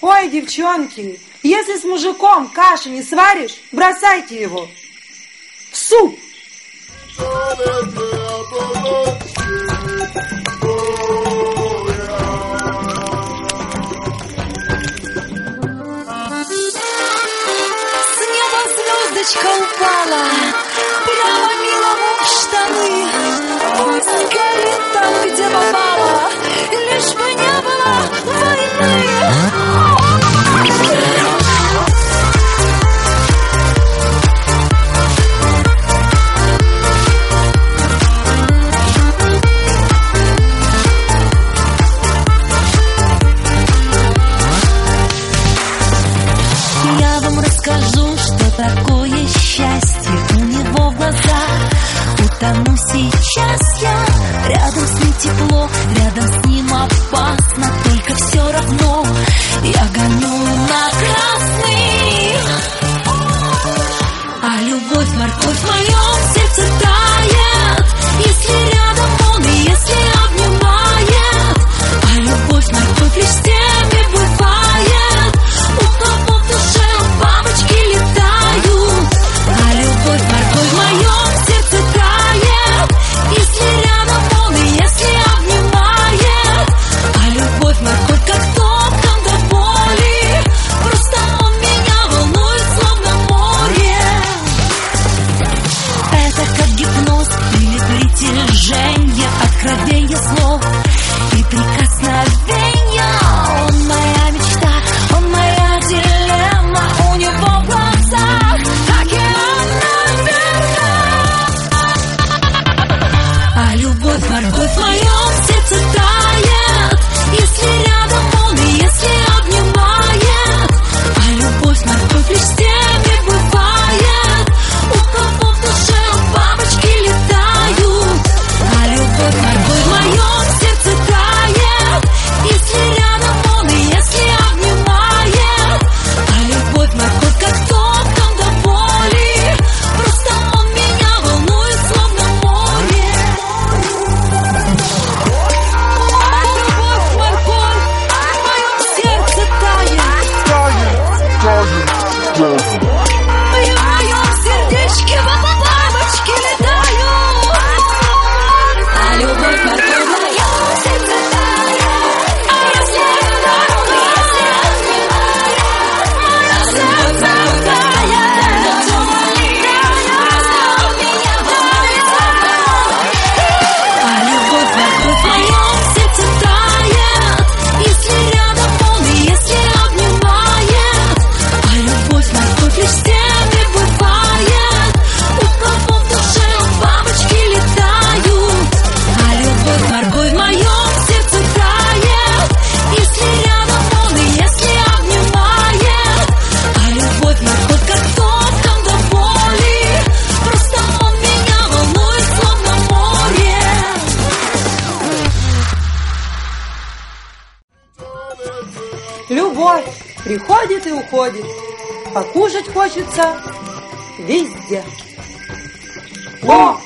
Ой, девчонки, если с мужиком каши не сваришь, бросайте его. В суп! С неба звездочка упала прямо милому в штаны. Пусть горит. скажу, что такое счастье у него в глазах. Утону сейчас я, рядом с ним тепло, рядом с ним опасно, только все равно я гоню your Plus Sergeant. Sergeant. любовь приходит и уходит, покушать хочется везде. О!